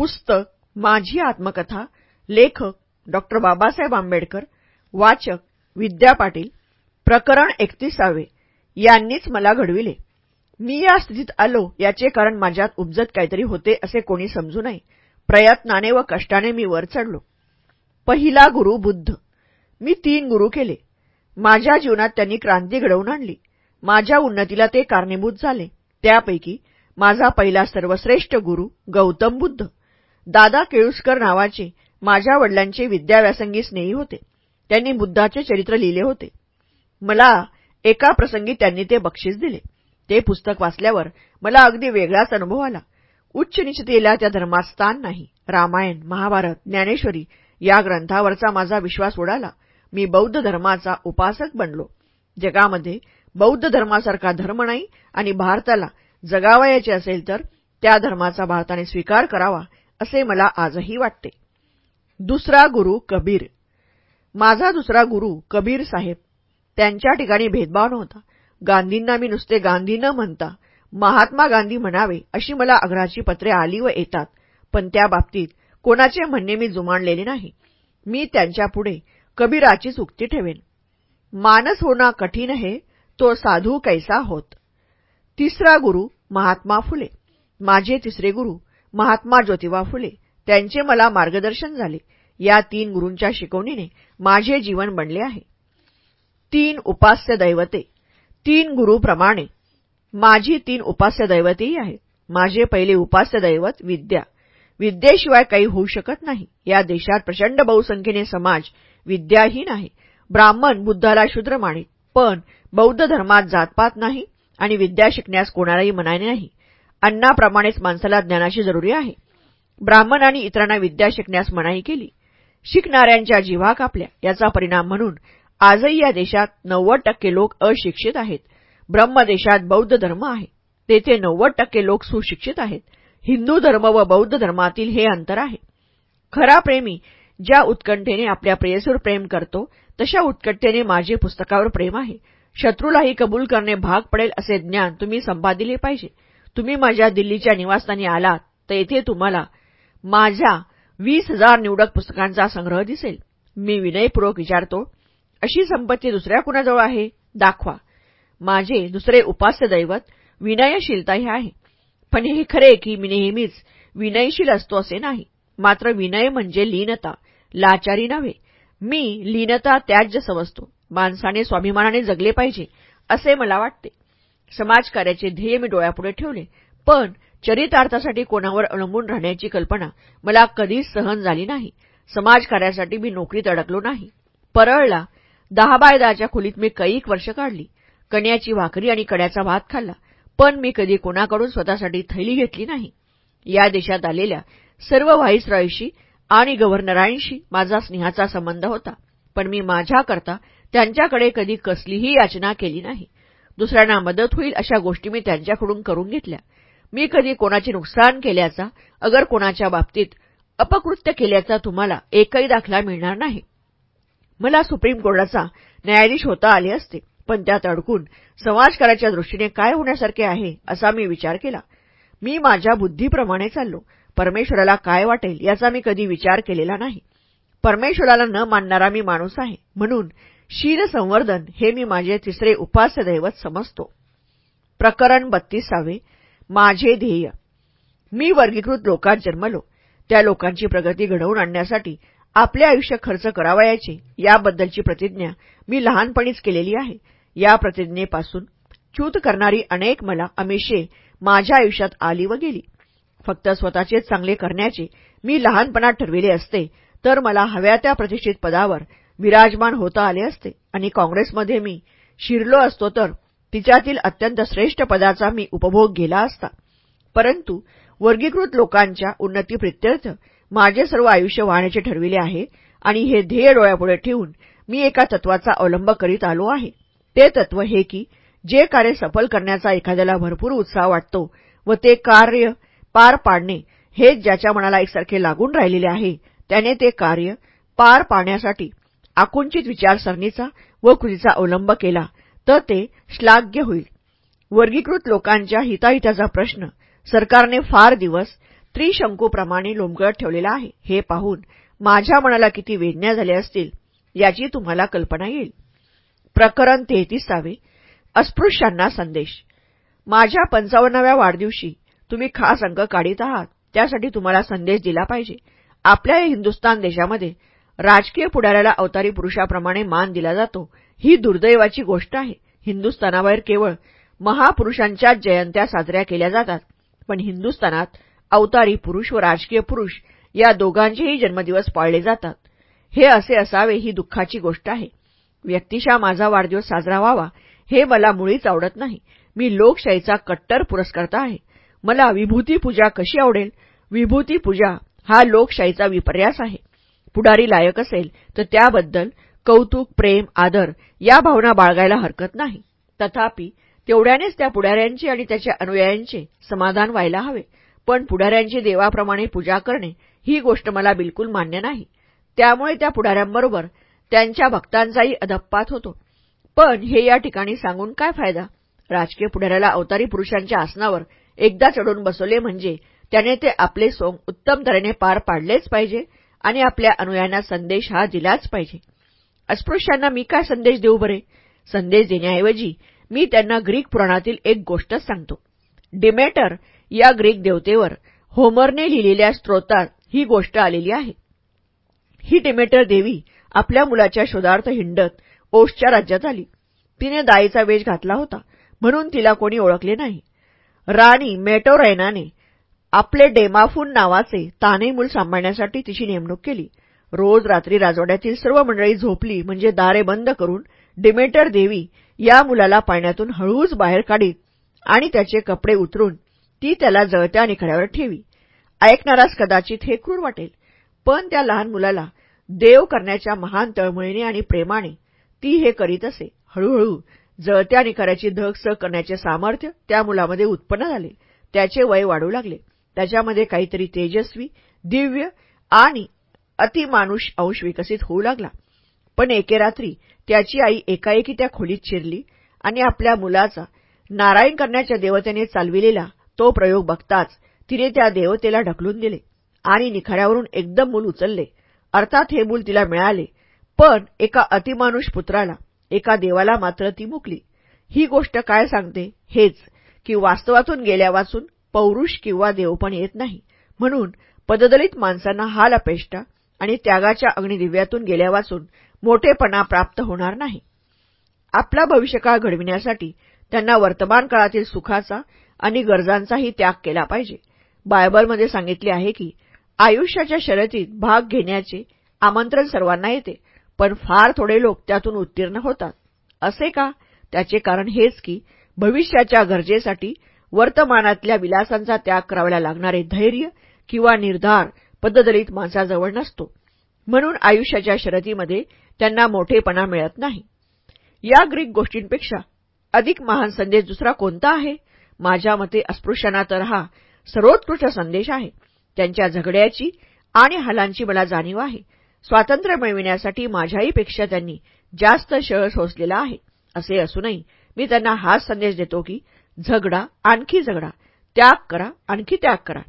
पुस्तक माझी आत्मकथा लेखक डॉ बाबासाहेब आंबेडकर वाचक विद्या पाटील प्रकरण एकतीसावे यांनीच मला घडविले. मी या स्थितीत आलो याचे कारण माझ्यात उपजत काहीतरी होते असे कोणी समजू नये. प्रयत्नाने व कष्टाने मी वर चढलो. पहिला गुरु बुद्ध. मी तीन गुरु केले. माझ्या जीवनात त्यांनी क्रांती घडवून आणली. माझ्या उन्नतीला ते कारणीभूत झाले. त्यापैकी माझा पहिला सर्वश्रेष्ठ गुरु गौतम बुद्ध. दादा केळुसकर नावाचे माझ्या वडिलांचे विद्याव्यासंगी स्नेही होते. त्यांनी बुद्धाचे चरित्र लिहिले होते. मला एका प्रसंगी त्यांनी ते बक्षीस दिले. ते पुस्तक वाचल्यावर मला अगदी वेगळाच अनुभव आला. उच्च निश्चितेला त्या धर्मात स्थान नाही. रामायण महाभारत ज्ञानेश्वरी या ग्रंथावरचा माझा विश्वास उडाला मी बौद्ध धर्माचा उपासक बनलो. जगामध्ये बौद्ध धर्मासारखा धर्म नाही आणि भारताला जगावयाचे असेल तर त्या धर्माचा भारताने स्वीकार करावा असे मला आजही वाटते. दुसरा गुरु कबीर. माझा दुसरा गुरु कबीर साहेब. त्यांच्या ठिकाणी भेदभाव नव्हता. गांधींना मी नुसते गांधी न म्हणता महात्मा गांधी म्हणावे अशी मला आग्राची पत्रे आली व येतात. पण त्या बाबतीत कोणाचे म्हणणे मी जुमानलेले नाही. मी त्यांच्यापुढे कबीराचीच उक्ती ठेवेन. मानस होणं कठीण हे तो साधू कैसा होत. तिसरा गुरु महात्मा फुले. माझे तिसरे गुरु महात्मा ज्योतिबा फुले त्यांचे मला मार्गदर्शन झाले. या तीन गुरूंच्या शिकवणीने माझे जीवन बनले आहे. तीन उपास्य दैवते. तीन गुरुप्रमाणे माझी तीन उपास्य दैवतेही आहेत. माझे पहिले उपास्य दैवत विद्या. विद्येशिवाय काही होऊ शकत नाही. या देशात प्रचंड बहुसंख्येने समाज विद्याहीन आहे. ब्राह्मण बुद्धाला शूद्र मानित. पण बौद्ध धर्मात जातपात नाही आणि विद्या शिकण्यास कोणालाही मनाने नाही. अन्नाप्रमाणेच माणसाला ज्ञानाची जरुरी आहे. ब्राह्मणांनी इतरांना विद्या शिकण्यास मनाई केली. शिकणाऱ्यांच्या जीवा कापल्या. याचा परिणाम म्हणून आजही या देशात नव्वद टक्के लोक अशिक्षित आहेत. ब्रह्मदेशात बौद्ध धर्म आहे. तेथे नव्वद टक्के लोक सुशिक्षित आहेत. हिंदू धर्म व बौद्ध धर्मातील हे अंतर आहे. खरा प्रेमी ज्या उत्कंठेने आपल्या प्रेयसूर प्रेम करतो तशा उत्कंठेने माझे पुस्तकावर प्रेम आहे. शत्रूलाही कबूल करणे भाग पडेल असे ज्ञान तुम्ही संपादिले पाहिजे. तुम्ही माझ्या दिल्लीच्या निवासस्थानी आलात तर येथे तुम्हाला माझ्या वीस हजार निवडक पुस्तकांचा संग्रह दिसेल. मी विनयपूर्वक विचारतो अशी संपत्ती दुसऱ्या कुणाजवळ आहे? दाखवा. माझे दुसरे उपास्य दैवत विनयशीलता हे आहे. पण हे खरे की मी नेहमीच विनयशील असतो असे नाही. मात्र विनय म्हणजे लीनता लाचारी नव्हे. मी लीनता त्याज्य समजतो. माणसाने स्वाभिमानाने जगले पाहिजे असे मला वाटते. समाजकार्याचे ध्येय मी डोळ्यापुढे ठेवले. पण चरितार्थासाठी कोणावर अवलंबून राहण्याची कल्पना मला कधीच सहन झाली नाही. समाजकार्यासाठी मी नोकरीत अडकलो नाही. परळला दहा बाय दहाच्या खोलीत मी कैक वर्ष काढली. कण्याची भाकरी आणि कड्याचा भात खाल्ला. पण मी कधी कोणाकडून स्वतःसाठी थैली घेतली नाही. या देशात आलेल्या सर्व व्हाईसरॉयशी आणि गव्हर्नरांशी माझा स्नेहाचा संबंध होता. पण मी माझ्याकरता त्यांच्याकडे कधी कसलीही याचना केली नाही. दुसऱ्यांना मदत होईल अशा गोष्टी मी त्यांच्याकडून करून घेतल्या. मी कधी कोणाचे नुकसान केल्याचा अगर कोणाच्या बाबतीत अपकृत्य केल्याचा तुम्हाला एकही दाखला मिळणार नाही. मला सुप्रीम कोर्टाचा न्यायाधीश होता आले असते पण त्यात अडकून समाजकाराच्या दृष्टीने काय होण्यासारखे आहे असा मी विचार केला. मी माझ्या बुद्धीप्रमाणे चाललो. परमेश्वराला काय वाटेल याचा मी कधी विचार केलेला नाही. परमेश्वराला न मानणारा मी माणूस आहे. म्हणून शील संवर्धन हे मी माझे तिसरे उपास्य दैवत समजतो. प्रकरण बत्तीसावे. माझे ध्येय. मी वर्गीकृत लोकात जन्मलो. त्या लोकांची प्रगती घडवून आणण्यासाठी आपले आयुष्य खर्च करावयाचे याबद्दलची प्रतिज्ञा मी लहानपणीच केलेली आहे. या प्रतिज्ञेपासून च्यूत करणारी अनेक मला अमिषे माझ्या आयुष्यात आली व गेली. फक्त स्वतःचेच चांगले करण्याचे मी लहानपणात ठरविले असते तर मला हव्या त्या प्रतिष्ठित पदावर विराजमान होता आले असते. आणि काँग्रेसमध्ये मी शिरलो असतो तर तिच्यातील अत्यंत श्रेष्ठ पदाचा मी उपभोग गेला असता. परंतु वर्गीकृत लोकांच्या उन्नतीप्रित्यर्थ माझे सर्व आयुष्य वाहण्याचे ठरविले आहे आणि हे ध्येय डोळ्यापुढे ठेवून मी एका तत्वाचा अवलंब करीत आलो आहे. ते तत्व हे की जे कार्य सफल करण्याचा एखाद्याला भरपूर उत्साह वाटतो व ते कार्य पार पाडणे हेच ज्याच्या मनाला एकसारखे लागून राहिलेले आहे त्याने ते कार्य पार पाडण्यासाठी आकुंचित विचारसरणीचा व कृतीचा अवलंब केला तर ते श्लाघ्य होईल. वर्गीकृत लोकांच्या हिताहिताचा प्रश्न सरकारने फार दिवस त्रिशंकूप्रमाणे लोंबगळत ठेवलेला आहे. हे पाहून माझ्या मनाला किती वेदना झाल्या असतील याची तुम्हाला कल्पना येईल. प्रकरण तेहतीसावे. अस्पृश्यांना संदेश. माझ्या पंचावन्नाव्या वाढदिवशी तुम्ही खास अंक काढीत आहात त्यासाठी तुम्हाला संदेश दिला पाहिजे. आपल्या हिंदुस्तान देशामध्ये राजकीय पुढाऱ्याला अवतारी पुरुषाप्रमाणे मान दिला जातो. ही दुर्दैवाची गोष्ट आहे. हिंदुस्थानाबाहेर केवळ महापुरुषांच्याच जयंत्या साजऱ्या केल्या जातात. पण हिंदुस्थानात अवतारी पुरुष व राजकीय पुरुष या दोघांचेही जन्मदिवस पाळले जातात. हे असे असावे ही दुःखाची गोष्ट आहे. व्यक्तिशा माझा वाढदिवस साजरा व्हावा हे मला मुळीच आवडत नाही. मी लोकशाहीचा कट्टर पुरस्कर्ता आहे. मला विभूती पूजा कशी आवडेल? विभूती पूजा हा लोकशाहीचा विपर्यास आहे. पुढारी लायक असेल तर त्याबद्दल कौतुक प्रेम आदर या भावना बाळगायला हरकत नाही. तथापि तेवढ्यानेच त्या पुढाऱ्यांचे आणि त्याच्या अनुयायांचे समाधान व्हायला हवे. पण पुढाऱ्यांची देवाप्रमाणे पूजा करणे ही गोष्ट मला बिलकुल मान्य नाही. त्यामुळे त्या पुढाऱ्यांबरोबर त्यांच्या भक्तांचाही अधप्पात होतो. पण हे या ठिकाणी सांगून काय फायदा? राजकीय पुढाऱ्याला अवतारी पुरुषांच्या आसनावर एकदा चढून बसवले म्हणजे त्याने ते आपले सोंग उत्तम तऱ्हेने पार पाडलेच पाहिजे. आणि आपल्या अनुयायांना संदेश हा दिलाच पाहिजे. अस्पृश्यांना मी काय संदेश देऊ बरे? संदेश देण्याऐवजी मी त्यांना ग्रीक पुराणातील एक गोष्टच सांगतो. डिमेटर या ग्रीक देवतेवर होमरने लिहिलेल्या स्त्रोतात ही गोष्ट आलेली आहे. ही डिमेटर देवी आपल्या मुलाच्या शोधार्थ हिंडत ओशच्या राज्यात आली. तिने दाईचा वेश घातला होता म्हणून तिला कोणी ओळखले नाही. राणी मेटोरैनाने आपले डेमाफून नावाचे ताने मूल सांभाळण्यासाठी तिची नेमणूक केली. रोज रात्री राजवाड्यातील सर्व मंडळी झोपली म्हणजे दारे बंद करून डिमेटर देवी या मुलाला पाण्यातून हळूच बाहेर काढीत आणि त्याचे कपडे उतरून ती त्याला जळत्या निखड्यावर ठेवी. ऐकणारास कदाचित हे क्रूर वाटेल पण त्या लहान मुलाला देव करण्याच्या महान तळमळीने आणि प्रेमाने ती हे करीत असे. हळूहळू जळत्या निखाऱ्याची धग स करण्याचे सामर्थ्य त्या मुलामध्ये उत्पन्न झाले. त्याचे वय वाढू लागले. त्याच्यामध्ये काहीतरी तेजस्वी दिव्य आणि अतिमानुष अंश विकसित होऊ लागला. पण एके रात्री त्याची आई एकाएकी त्या खोलीत शिरली आणि आपल्या मुलाचा नारायण करण्याच्या देवतेने चालविलेला तो प्रयोग बघताच तिने त्या देवतेला ढकलून दिले आणि निखाऱ्यावरून एकदम मूल उचलले. अर्थात हे मूल तिला मिळाले पण एका अतिमानुष पुत्राला एका देवाला मात्र ती मुकली. ही गोष्ट काय सांगते हेच की वास्तवातून गेल्या वाचून पौरुष किंवा देवपण येत नाही. म्हणून पददलित माणसांना हाल अपेष्टा आणि त्यागाच्या अग्निदिव्यातून गेल्या वाचून मोठेपणा प्राप्त होणार नाही. आपला भविष्यकाळ घडविण्यासाठी त्यांना वर्तमान काळातील सुखाचा आणि गरजांचाही त्याग केला पाहिजे. बायबलमध्ये सांगितले आहे की आयुष्याच्या शर्यतीत भाग घेण्याचे आमंत्रण सर्वांना येते पण फार थोडे लोक त्यातून उत्तीर्ण होतात. असे का? त्याचे कारण हेच की भविष्याच्या गरजेसाठी वर्तमानातल्या विलासांचा त्याग करायला लागणारे धैर्य किंवा निर्धार पद्धदलित माणसाजवळ नसतो. म्हणून आयुष्याच्या शर्यतीमध्ये त्यांना मोठेपणा मिळत नाही. या ग्रीक गोष्टींपेक्षा अधिक महान संदेश दुसरा कोणता आहे? माझ्या मते अस्पृश्यांना तर हा सर्वोत्कृष्ट संदेश आहे. त्यांच्या झगड्याची आणि हलांची मला जाणीव आहे. स्वातंत्र्य मिळविण्यासाठी माझ्याहीपेक्षा त्यांनी जास्त शळ सोसलेला आहे. असे असूनही मी त्यांना हाच संदेश देतो की झगडा आणखी झगडा. त्याग करा आणखी त्याग करा.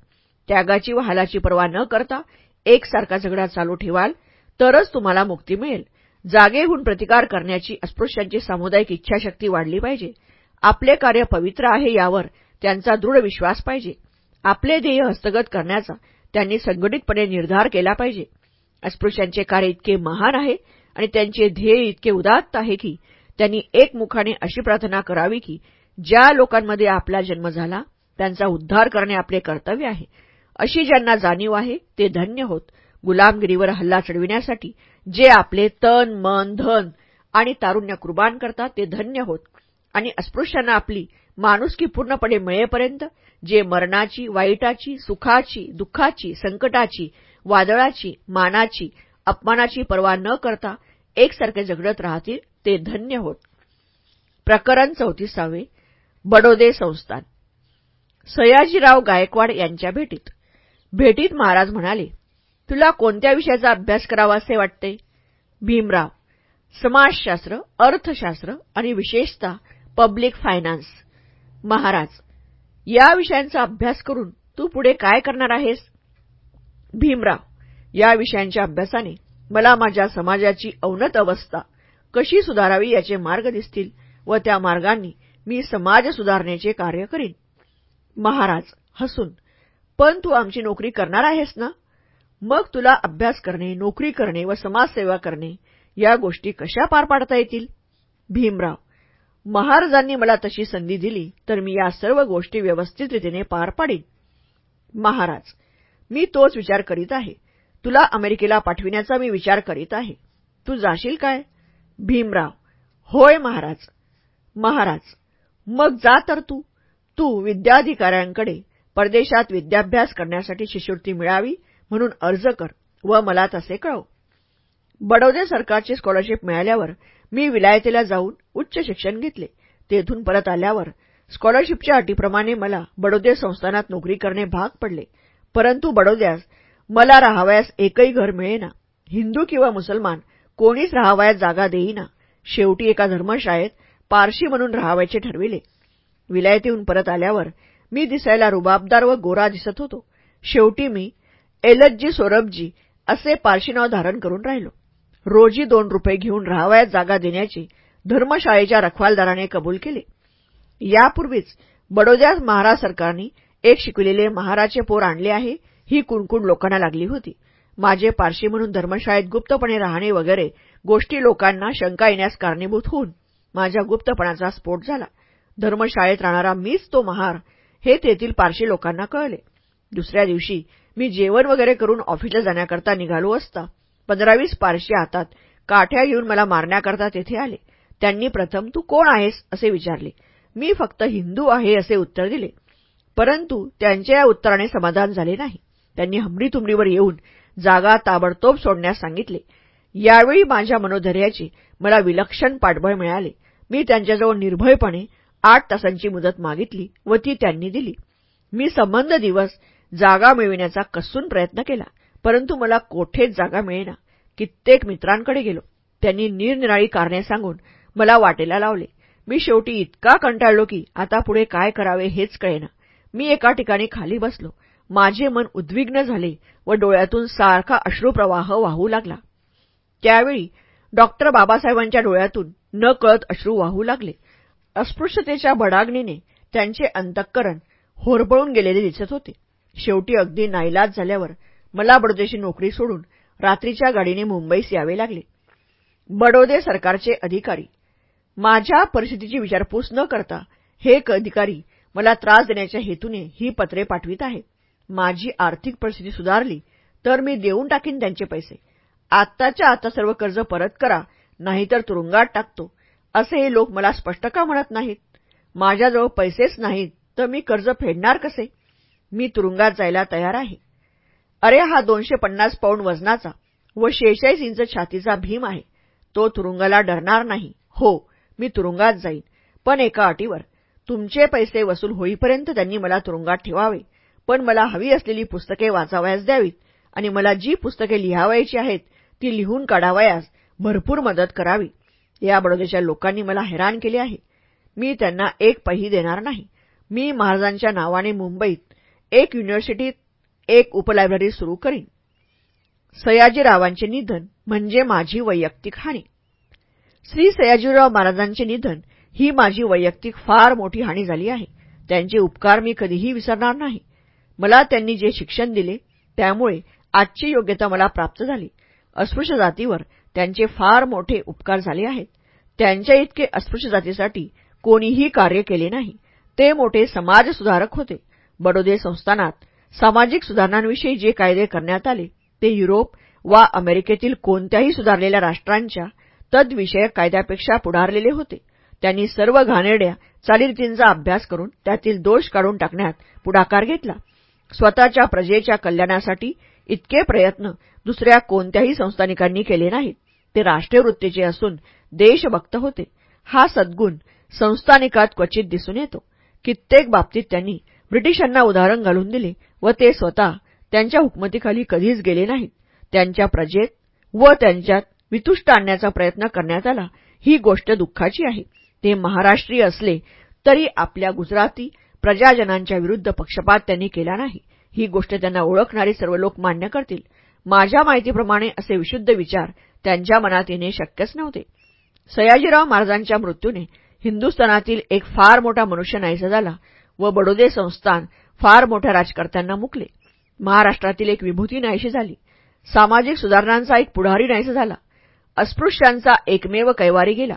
त्यागाची व हालाची पर्वा न करता एकसारखा झगडा चालू ठेवाल तरच तुम्हाला मुक्ती मिळेल. जागेहून प्रतिकार करण्याची अस्पृश्यांची सामुदायिक इच्छाशक्ती वाढली पाहिजे. आपले कार्य पवित्र आहे यावर त्यांचा दृढ विश्वास पाहिजे. आपले ध्येय हस्तगत करण्याचा त्यांनी संघटितपणे निर्धार केला पाहिजे. अस्पृश्यांचे कार्य इतके महान आहे आणि त्यांचे ध्येय इतके उदात्त आहे की त्यांनी एकमुखाने अशी प्रार्थना करावी की ज्या लोकांमध्ये आपला जन्म झाला त्यांचा उद्धार करणे आपले कर्तव्य आहे. अशी ज्यांना जाणीव आहे ते धन्य होत. गुलामगिरीवर हल्ला चढविण्यासाठी जे आपले तन मन धन आणि तारुण्य कुर्बान करतात ते धन्य होत. आणि अस्पृश्यांना आपली माणुसकी पूर्णपणे मिळेपर्यंत जे मरणाची वाईटाची सुखाची दुःखाची संकटाची वादळाची मानाची अपमानाची पर्वा न करता एकसारखे झगडत राहतील ते धन्य होत. प्रकरण चौतीसावे. बडोदे संस्थान. सयाजीराव गायकवाड यांच्या भेटीत. भेटीत महाराज म्हणाले तुला कोणत्या विषयाचा अभ्यास करावा असे वाटते? भीमराव समाजशास्त्र अर्थशास्त्र आणि विशेषतः पब्लिक फायनान्स. महाराज या विषयांचा अभ्यास करून तू पुढे काय करणार आहेस? भीमराव या विषयांच्या अभ्यासाने मला माझ्या समाजाची अवनत अवस्था कशी सुधारावी याचे मार्ग दिसतील व त्या मार्गांनी मी समाज सुधारणेचे कार्य करीन. महाराज हसून पण तू आमची नोकरी करणार आहेस ना? मग तुला अभ्यास करणे नोकरी करणे व समाजसेवा करणे या गोष्टी कशा पार पाडता येतील? भीमराव महाराजांनी मला तशी संधी दिली तर मी या सर्व गोष्टी व्यवस्थित रीतीने पार पाडीन. महाराज मी तोच विचार करीत आहे. तुला अमेरिकेला पाठविण्याचा मी विचार करीत आहे. तू जाशील काय? भीमराव होय महाराज. महाराज मग जा तर तू. तू विद्याधिकाऱ्यांकडे परदेशात विद्याभ्यास करण्यासाठी शिष्यवृत्ती मिळावी म्हणून अर्ज कर व मला तसे कळव. बडोदे सरकारची स्कॉलरशिप मिळाल्यावर मी विलायतेला जाऊन उच्च शिक्षण घेतले. तेथून परत आल्यावर स्कॉलरशिपच्या अटीप्रमाणे मला बडोदे संस्थानात नोकरी करणे भाग पडले. परंतु बडोद्यास मला राहावयास एकही घर मिळेना. हिंदू किंवा मुसलमान कोणीच राहावयास जागा देईना. शेवटी एका धर्मशाळेत पारशी म्हणून राहावायचे ठरविले. विलायतीहून परत आल्यावर मी दिसायला रुबाबदार व गोरा दिसत होतो. शेवटी मी एलजी सोरबजी असे पारशी नाव धारण करून राहिलो. रोजी दोन रुपये घेऊन राहावयात जागा देण्याचे धर्मशाळेच्या रखवालदाराने कबूल केले. यापूर्वीच बडोद्यात महाराज सरकारने एक शिकलेले महाराचे पोर आणले आहे ही कुणकुण लोकांना लागली होती. माझे पारशी म्हणून धर्मशाळेत गुप्तपणे राहणे वगैरे गोष्टी लोकांना शंका येण्यास कारणीभूत होऊन माझ्या गुप्तपणाचा स्फोट झाला. धर्मशाळेत राहणारा मीच तो महार हे तेथील पारशी लोकांना कळले. दुसऱ्या दिवशी मी जेवण वगैरे करून ऑफिसला जाण्याकरता निघालो असता पंधरावीस पारशी हातात काठ्या घेऊन मला मारण्याकरता तेथे आले. त्यांनी प्रथम तू कोण आहेस? असे विचारले. मी फक्त हिंदू आहे असे उत्तर दिले. परंतु त्यांच्या या उत्तराने समाधान झाले नाही. त्यांनी हमरीतुमरीवर येऊन जागा ताबडतोब सोडण्यास सांगितले. यावेळी माझ्या मनोधैर्याची मला विलक्षण पाठबळ मिळाले. मी त्यांच्याजवळ निर्भयपणे आठ तासांची मुदत मागितली व ती त्यांनी दिली. मी संबंध दिवस जागा मिळविण्याचा कसून प्रयत्न केला परंतु मला कोठेच जागा मिळेना. कित्येक मित्रांकडे गेलो. त्यांनी निरनिराळी कारणे सांगून मला वाटेला लावले. मी शेवटी इतका कंटाळलो की आता पुढे काय करावे हेच कळेना. मी एका ठिकाणी खाली बसलो. माझे मन उद्विग्न झाले व डोळ्यातून सारखा अश्रुप्रवाह वाहू लागला. त्यावेळी डॉक्टर बाबासाहेबांच्या डोळ्यातून न कळत अश्रू वाहू लागले. अस्पृश्यतेच्या बडागणीने त्यांचे अंतःकरण होरबळून गेलेले दिसत होते. शेवटी अगदी नाईलाज झाल्यावर मला बडोदेशी नोकरी सोडून रात्रीच्या गाडीने मुंबईस यावे लागले. बडोदे सरकारचे अधिकारी माझ्या परिस्थितीची विचारपूस न करता हे अधिकारी मला त्रास देण्याच्या हेतूने ही पत्रे पाठवित आहे. माझी आर्थिक परिस्थिती सुधारली तर मी देऊन टाकीन त्यांचे पैसे. आत्ताच्या आता सर्व कर्ज परत करा नाहीतर तुरुंगात टाकतो. असे हे लोक मला स्पष्ट का म्हणत नाहीत? माझ्याजवळ पैसेच नाहीत तर मी कर्ज फेडणार कसे? मी तुरुंगात जायला तयार आहे. अरे हा दोनशे पन्नास पाऊंड वजनाचा व शेहेचाळीस इंच छातीचा भीम आहे. तो तुरुंगाला डरणार नाही. हो मी तुरुंगात जाईन पण एका अटीवर. तुमचे पैसे वसूल होईपर्यंत त्यांनी मला तुरुंगात ठेवावे पण मला हवी असलेली पुस्तके वाचावयास द्यावीत आणि मला जी पुस्तके लिहावायची आहेत ती लिहून काढावयास भरपूर मदत करावी. या बडोदेच्या लोकांनी मला हैराण केले आहे. मी त्यांना एक पही देणार नाही. मी महाराजांच्या नावाने मुंबईत एक युनिव्हर्सिटीत एक उपलायब्ररी सुरू करीन. सयाजीरावांचे निधन म्हणजे माझी वैयक्तिक हानी. श्री सयाजीराव महाराजांचे निधन ही माझी वैयक्तिक फार मोठी हानी झाली आहे. त्यांचे उपकार मी कधीही विसरणार नाही. मला त्यांनी जे शिक्षण दिले त्यामुळे आजची योग्यता मला प्राप्त झाली. अस्पृश्य जातीवर त्यांचे फार मोठे उपकार झाले आहेत. त्यांच्या इतके अस्पृश्य जातीसाठी कोणीही कार्य केले नाही. ते मोठे समाजसुधारक होते. बडोदे संस्थानात सामाजिक सुधारणांविषयी जे कायदे करण्यात आले ते युरोप वा अमेरिकेतील कोणत्याही सुधारलेल्या राष्ट्रांच्या तद्विषयक कायद्यापेक्षा पुढारलेले होते. त्यांनी सर्व घाणेरड्या चालीरीतींचा अभ्यास करून त्यातील दोष काढून टाकण्यात पुढाकार घेतला. स्वतःच्या प्रजेच्या कल्याणासाठी इतके प्रयत्न दुसऱ्या कोणत्याही संस्थानिकांनी केले नाहीत. ते राष्ट्रीय वृत्तीचे असून देशभक्त होते. हा सद्गुण संस्थानिकात क्वचित दिसून येतो. कित्येक बाबतीत त्यांनी ब्रिटिशांना उदाहरण घालून दिले व ते स्वतः त्यांच्या हुकमतीखाली कधीच गेले नाहीत. त्यांच्या प्रजेत व त्यांच्यात वितुष्ट आणण्याचा प्रयत्न करण्यात आला. ही गोष्ट दुःखाची आहे. ते महाराष्ट्रीय असले तरी आपल्या गुजराती प्रजाजनांच्या विरुद्ध पक्षपात त्यांनी केला नाही. ही गोष्ट त्यांना ओळखणारे सर्व लोक मान्य करतील. माझ्या माहितीप्रमाणे असे विशुद्ध विचार त्यांच्या मनात येणे शक्यच नव्हते. सयाजीराव महाराजांच्या मृत्यूने हिंदुस्थानातील एक फार मोठा मनुष्य नाहीसा झाला व बडोदे संस्थान फार मोठ्या राजकर्त्यांना मुकले. महाराष्ट्रातील एक विभूती नाहीशी झाली. सामाजिक सुधारणांचा एक पुढारी नाहीसा झाला. अस्पृश्यांचा एकमेव कैवारी गेला.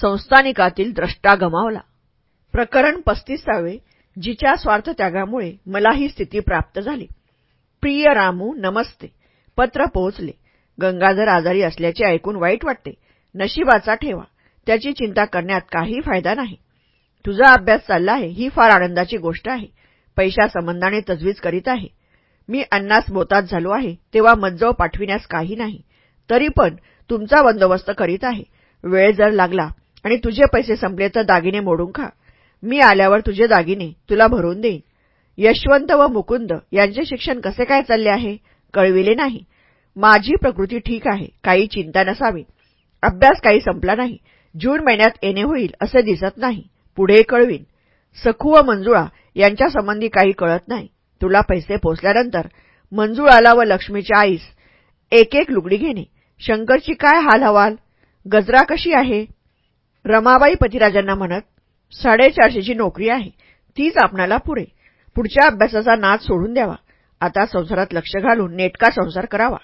संस्थानिकातील द्रष्टा गमावला. प्रकरण पस्तीसावे जिच्या स्वार्थत्यागामुळे मला ही स्थिती प्राप्त झाली. प्रिय रामू नमस्ते. पत्र पोहोचले. गंगाधर आजारी असल्याचे ऐकून वाईट वाटते. नशिबाचा ठेवा. त्याची चिंता करण्यात काही फायदा नाही. तुझा अभ्यास चालला आहे ही फार आनंदाची गोष्ट आहे. पैशासंबंधाने तजवीज करीत आहे. मी अन्नास बोतात झालो आहे तेव्हा मज्जव पाठविण्यास काही नाही. तरी पण तुमचा बंदोबस्त करीत आहे. वेळ जर लागला आणि तुझे पैसे संपले तर दागिने मोडून खा. मी आल्यावर तुझे दागिने तुला भरून देईन. यशवंत व मुकुंद यांचे शिक्षण कसे काय चालले आहे? कळविले नाही. माझी प्रकृती ठीक आहे काही चिंता नसावी. अभ्यास काही संपला नाही. जून महिन्यात येणे होईल असे दिसत नाही. पुढे कळवीन. सखू व मंजुळा यांच्या संबंधी काही कळत नाही. तुला पैसे पोचल्यानंतर मंजुळाला व लक्ष्मीच्या आईस एक एक लुगडी घेणे. शंकरची काय हाल हवाल गजरा कशी आहे? रमाबाई पतिराजांना म्हणत साडेचारशेची नोकरी आहे. तीच आपणाला पुरे. पुढच्या अभ्यासाचा नाद सोडून द्यावा. आता संसारात लक्ष घालून नेटका संसार करावा.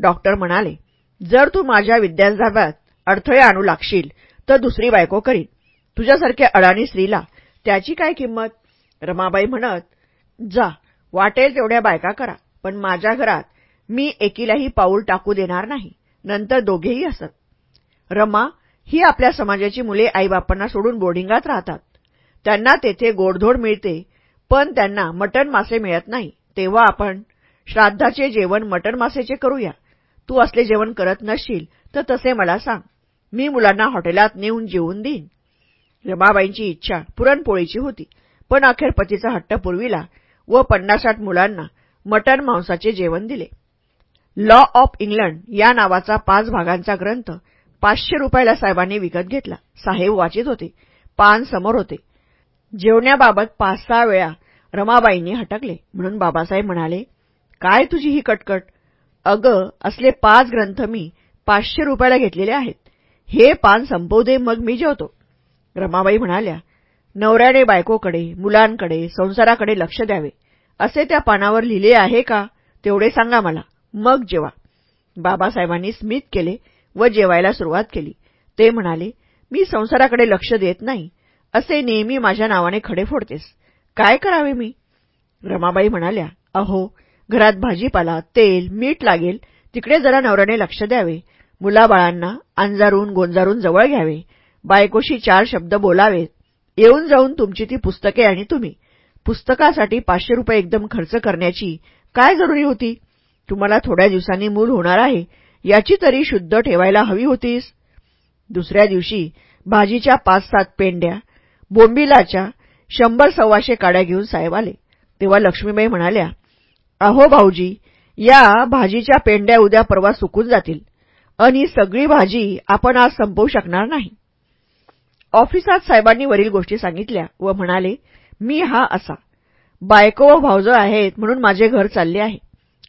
डॉक्टर म्हणाले जर तू माझ्या विद्याभ्यासात अडथळे आणू लागशील तर दुसरी बायको करीन. तुझ्यासारख्या अडाणी स्त्रीला त्याची काय किंमत? रमाबाई म्हणत जा वाटेल तेवढ्या बायका करा पण माझ्या घरात मी एकीलाही पाऊल टाकू देणार नाही नंतर दोघेही असत. रमा ही आपल्या समाजाची मुले आईबापांना सोडून बोर्डिंगात राहतात. त्यांना तेथे गोडधोड मिळते पण त्यांना मटण मासे मिळत नाही. तेव्हा आपण श्राद्धाचे जेवण मटण मासेचे करूया. तू असले जेवण करत नसशील तर तसे मला सांग. मी मुलांना हॉटेलात नेऊन जेवून देईन. रमाबाईंची इच्छा पुरणपोळीची होती पण अखेर पतीचा हट्ट पुरविला व पन्नासाठ मुलांना मटण मांसाचे जेवण दिले. लॉ ऑफ इंग्लंड या नावाचा पाच भागांचा ग्रंथ पाचशे रुपयाला साहेबांनी विकत घेतला. साहेब वाचित होते पान समोर होते. जेवण्याबाबत पाच सहा वेळा रमाबाईंनी हटकले. म्हणून बाबासाहेब म्हणाले काय तुझी ही कटकट? अगं असले पाच ग्रंथ मी पाचशे रुपयाला घेतलेले आहेत. हे पान संपवू दे मग मी जेवतो. रमाबाई म्हणाल्या नवऱ्याने बायकोकडे मुलांकडे संसाराकडे लक्ष द्यावे. असे त्या पानावर लिहिले आहे का तेवढे सांगा मला. मग जेवा. बाबासाहेबांनी स्मित केले व जेवायला सुरुवात केली. ते म्हणाले मी संसाराकडे लक्ष देत नाही. असे नेहमी माझ्या नावाने खडे फोडतेस. काय करावे मी? रमाबाई म्हणाल्या अहो घरात भाजीपाला तेल मीठ लागेल. तिकडे जरा नवऱ्याने लक्ष द्यावे. मुलाबाळांना अंजारून गोंजारून जवळ घ्यावे. बायकोशी चार शब्द बोलावेत. येऊन जाऊन तुमची ती पुस्तके आणि तुम्ही. पुस्तकासाठी पाचशे रुपये एकदम खर्च करण्याची काय जरुरी होती? तुम्हाला थोड्या दिवसांनी मूल होणार आहे. याची तरी शुद्ध ठेवायला हवी होतीस? दुसऱ्या दिवशी भाजीच्या पाच सात पेंड्या बोंबिलाच्या शंभर सव्वाशे काड्या घेऊन साहेब आले. तेव्हा लक्ष्मीबाई म्हणाल्या अहो भाऊजी या भाजीच्या पेंड्या उद्या परवा सुकून जातील. आणि सगळी भाजी आपण आज संपवू शकणार नाही. ऑफिसात साहेबांनी वरील गोष्टी सांगितल्या व म्हणाले मी हा असा. बायको व भाऊजो आहेत म्हणून माझे घर चालले आहे.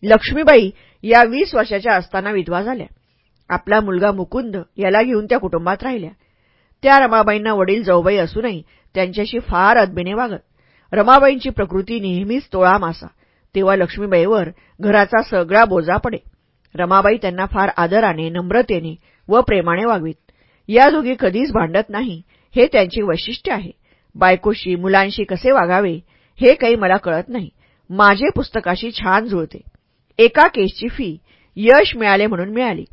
लक्ष्मीबाई या वीस वर्षाच्या असताना विधवा झाल्या. आपला मुलगा मुकुंद याला घेऊन त्या कुटुंबात राहिल्या. त्या रमाबाईंना वडील जाऊबाई असूनही त्यांच्याशी फार अदबीने वागत. रमाबाईंची प्रकृती नेहमीच तोळा मासा तेव्हा लक्ष्मीबाईवर घराचा सगळा बोजा पडे. रमाबाई त्यांना फार आदराने नम्रतेने व प्रेमाने वागवीत. या दोघी कधीच भांडत नाही. हे त्यांचे वैशिष्ट्य आहे. बायकोशी मुलांशी कसे वागावे हे काही मला कळत नाही. माझे पुस्तकाशी छान जुळते. एका केसची फी यश मिळाले म्हणून मिळाली.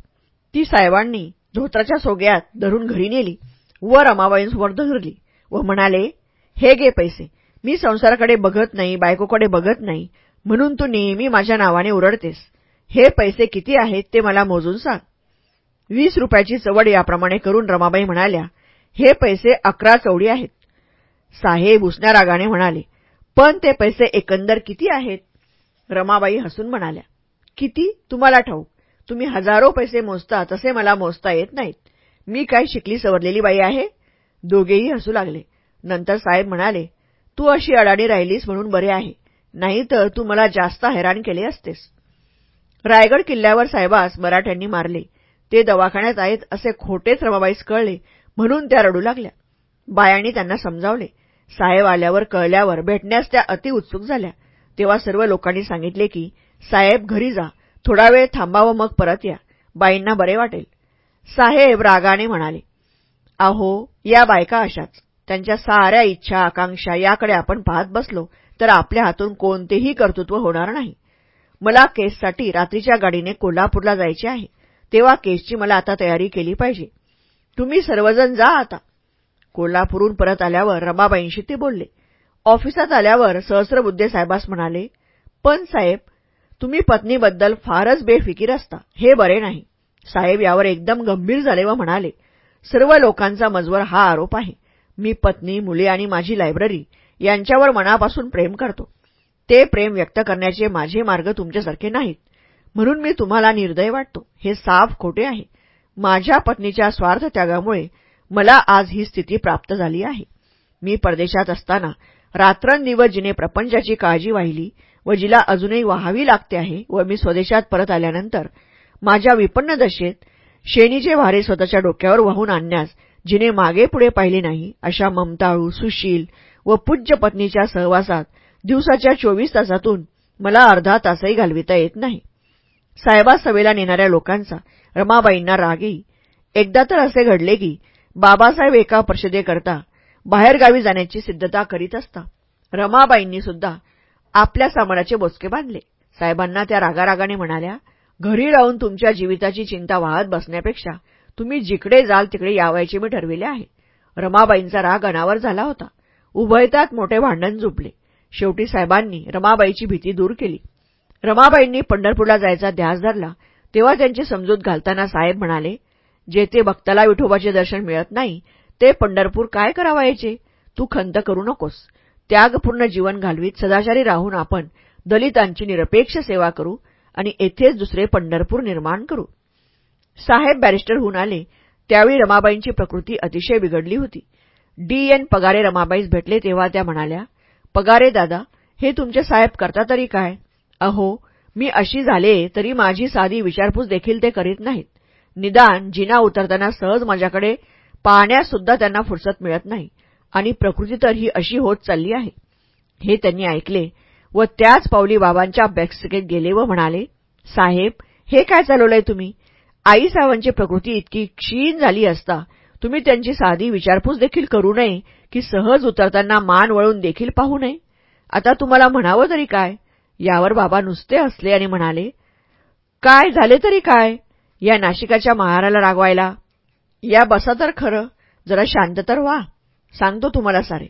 ती साहेबांनी धोत्राच्या सोग्यात धरून घरी नेली. व रमाबाईंस धरली व म्हणाले हे गे पैसे. मी संसाराकडे बघत नाही बायकोकडे बघत नाही. म्हणून तू नेहमी माझ्या नावाने उरडतेस हे पैसे किती आहेत ते मला मोजून सांग. वीस रुपयाची चवड याप्रमाणे करून रमाबाई म्हणाल्या हे पैसे अकरा चवडी आहेत. साहेब उसण्या रागाने म्हणाले पण ते पैसे एकंदर किती आहेत? रमाबाई हसून म्हणाल्या किती? तुम्हाला ठाऊक. तुम्ही हजारो पैसे मोजता तसे मला मोजता येत नाहीत. मी काय शिकली सवरलेली बाई आहे? दोघेही हसू लागले. नंतर साहेब म्हणाले तू अशी अडाणी राहिलीस म्हणून बरे आहे. नाहीतर तू मला जास्त हैराण केले असतेस. रायगड किल्ल्यावर साहेबास मराठ्यांनी मारले. ते दवाखान्यात आहेत असे खोटेच रमाबाईस कळले म्हणून त्या रडू लागल्या. बायांनी त्यांना समजावले. साहेब आल्यावर कळल्यावर भेटण्यास त्या अति उत्सुक झाल्या. तेव्हा सर्व लोकांनी सांगितले की साहेब घरी जा. थोडा वेळ थांबावं मग परत या. बाईंना बरे वाटेल. साहेब रागाने म्हणाले अहो या बायका अशाच. त्यांच्या साऱ्या इच्छा आकांक्षा याकडे आपण पाहत बसलो तर आपल्या हातून कोणतेही कर्तृत्व होणार नाही. मला केससाठी रात्रीच्या गाडीने कोल्हापूरला जायचे आहे. तेव्हा केसची मला आता तयारी केली पाहिजे. तुम्ही सर्वजण जा आता. कोल्हापूरहून परत आल्यावर रमाबाईंशी ते बोलले. ऑफिसात आल्यावर सहस्रबुद्धे साहेबास म्हणाले पण साहेब तुम्ही पत्नीबद्दल फारच बेफिकीर असता. हे बरे नाही. साहेब यावर एकदम गंभीर झाले व म्हणाले सर्व लोकांचा मजवर हा आरोप आहे. मी पत्नी मुले आणि माझी लायब्ररी यांच्यावर मनापासून प्रेम करतो. ते प्रेम व्यक्त करण्याचे माझे मार्ग तुमच्यासारखे नाहीत. म्हणून मी तुम्हाला निर्दय वाटतो. हे साफ खोटे आहे. माझ्या पत्नीच्या स्वार्थ त्यागामुळे मला आज ही स्थिती प्राप्त झाली आहे. मी परदेशात असताना रात्रंदिवस जिने प्रपंचाची काळजी वाहिली व जिला अजूनही वाहावी लागते आहे व मी स्वदेशात परत आल्यानंतर माझ्या विपन्न दशेत शेणीचे भारे स्वतःच्या डोक्यावर वाहून आणण्यास जिने मागे पुढे पाहिले नाही अशा ममताळू सुशील व पूज्य पत्नीच्या सहवासात दिवसाच्या चोवीस तासातून मला अर्धा तासही घालविता येत नाही. साहेबा सवेला नेणाऱ्या लोकांचा रमाबाईंना राग येई एकदा तर असे घडले की बाबासाहेब एका परिषदेकरता बाहेरगावी जाण्याची सिद्धता करीत असता रमाबाईंनी सुद्धा आपल्या सामानाचे बोचके बांधले. साहेबांना त्या रागारागाने म्हणाल्या घरी राहून तुमच्या जीविताची चिंता वाहत बसण्यापेक्षा तुम्ही जिकडे जाल तिकडे यावायचे मी ठरविले आहे. रमाबाईंचा राग अनावर झाला होता. उभयतात मोठे भांडण झुपले शेवटी साहेबांनी रमाबाईची भीती दूर केली. रमाबाईंनी पंढरपूरला जायचा ध्यास धरला. तेव्हा त्यांची समजूत घालताना साहेब म्हणाले जेथे भक्ताला विठोबाचे दर्शन मिळत नाही ते पंढरपूर काय करावायचे? तू खंत करू नकोस. त्यागपूर्ण जीवन घालवीत सदाचारी राहून आपण दलितांची निरपेक्ष सेवा करू. आणि येथेच दुसरे पंढरपूर निर्माण करू. साहेब बॅरिस्टर होऊन आले. त्यावेळी रमाबाईंची प्रकृती अतिशय बिघडली होती. डी. एन. पगारे रमाबाईस भेटले तेव्हा त्या म्हणाल्या पगारे दादा हे तुमचे साहेब करता तरी काय? अहो मी अशी झाले तरी माझी साधी विचारपूस देखील ते करीत नाहीत. निदान जिना उतरताना सहज माझ्याकडे पाहण्यासुद्धा त्यांना फुरसत मिळत नाही आणि प्रकृती तर ही अशी होत चालली आहे. हे त्यांनी ऐकले. व त्याच पावली बाबांच्या बॅक्सिकेत गेले व म्हणाले साहेब हे काय चालवलंय तुम्ही? आई साहेबांची प्रकृती इतकी क्षीण झाली असता तुम्ही त्यांची साधी विचारपूस देखील करू नये की सहज उतरताना मान वळून देखील पाहू नये? आता तुम्हाला म्हणावं तरी काय? यावर बाबा नुसते हसले आणि म्हणाले काय झाले तरी काय? या नाशिकाच्या महाराला रागवायला? या बसा तर खरं जरा शांत तर व्हा. सांगतो तुम्हाला सारे.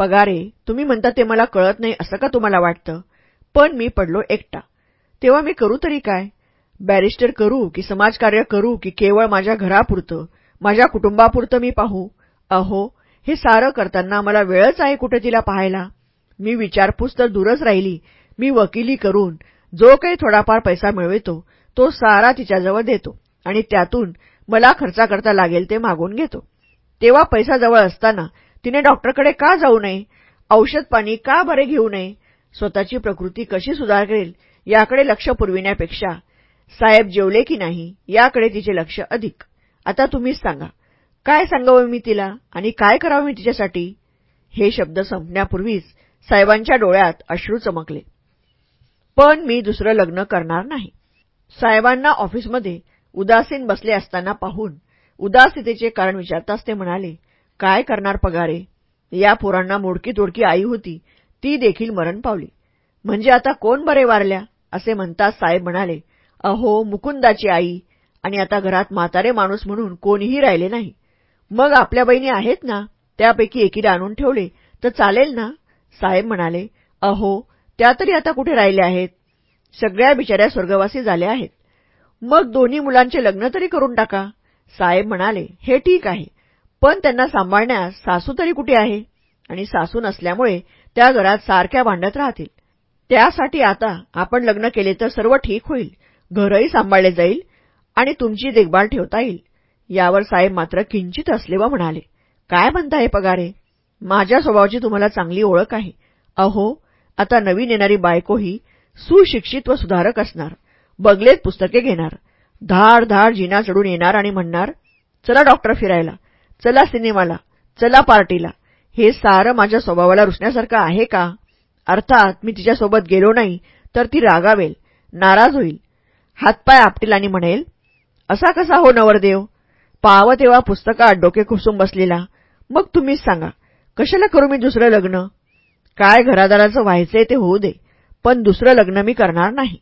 पगारे तुम्ही म्हणता ते मला कळत नाही असं का तुम्हाला वाटतं? पण मी पडलो एकटा. तेव्हा मी करू तरी काय? बॅरिस्टर करू की समाजकार्य करू की केवळ माझ्या घरापुरतं माझ्या कुटुंबापुरतं मी पाहू? अहो हे सारं करताना मला वेळच आहे कुठे तिला पाहायला? मी विचारपूस तर दूरच राहिली. मी वकिली करून जो काही थोडाफार पैसा मिळवितो तो सारा तिच्याजवळ देतो आणि त्यातून मला खर्चाकरता लागेल ते मागून घेतो. तेव्हा पैसा जवळ असताना तिने डॉक्टरकडे का जाऊ नये? औषध पाणी का बरे घेऊ नये? स्वतःची प्रकृती कशी सुधारेल? याकडे लक्ष पुरविण्यापेक्षा. साहेब जेवले की नाही? याकडे तिचे लक्ष अधिक. आता तुम्हीच सांगा. काय सांगावं मी तिला? आणि काय करावं मी तिच्यासाठी? हे शब्द संपण्यापूर्वीच साहेबांच्या डोळ्यात अश्रू चमकले. पण मी दुसरं लग्न करणार नाही. साहेबांना ऑफिसमध्ये उदासीन बसले असताना पाहून उदासीतेचे कारण विचारताच ते म्हणाले काय करणार पगारे? या पोरांना मोडकी तोडकी आई होती ती देखील मरण पावली. म्हणजे आता कोण बरे वारल्या? असे म्हणताच साहेब म्हणाले अहो मुकुंदाची आई आणि आता घरात म्हातारे माणूस म्हणून कोणीही राहिले नाही. मग आपल्या बहिणी आहेत ना? त्यापैकी एकीला आणून ठेवले तर चालेल ना? साहेब म्हणाले अहो त्या तरी आता कुठे राहिल्या आहेत? सगळ्या बिचाऱ्या स्वर्गवासी झाल्या आहेत. मग दोन्ही मुलांचे लग्न तरी करून टाका. साहेब म्हणाले हे ठीक आहे. पण त्यांना सांभाळण्यास सासू तरी कुठे आहे? आणि सासू नसल्यामुळे त्या घरात सारख्या भांडत राहतील. त्यासाठी आता आपण लग्न केले तर सर्व ठीक होईल. घरही सांभाळले जाईल आणि तुमची देखभाल ठेवता येईल. यावर साहेब मात्र किंचित असले व म्हणाले. काय म्हणता हे पगारे? माझ्या स्वभावाची तुम्हाला चांगली ओळख आहे. अहो आता नवीन येणारी बायकोही सुशिक्षित व सुधारक असणार. बगलेत पुस्तके घेणार. धाड धाड जिना चढून येणार आणि म्हणणार चला डॉक्टर फिरायला. चला सिनेमाला चला पार्टीला. हे सारं माझ्या स्वभावाला रुसण्यासारखं आहे का? अर्थात मी तिच्यासोबत गेलो नाही तर ती रागावेल नाराज होईल. हातपाय आपटील आणि म्हणेल असा कसा हो नवरदेव? पाहावं तेव्हा पुस्तकात डोके खुसून बसलेला. मग तुम्हीच सांगा कशाला करू मी दुसरं लग्न? काय घरादाराचं व्हायचंय ते होऊ दे पण दुसरं लग्न मी करणार नाही.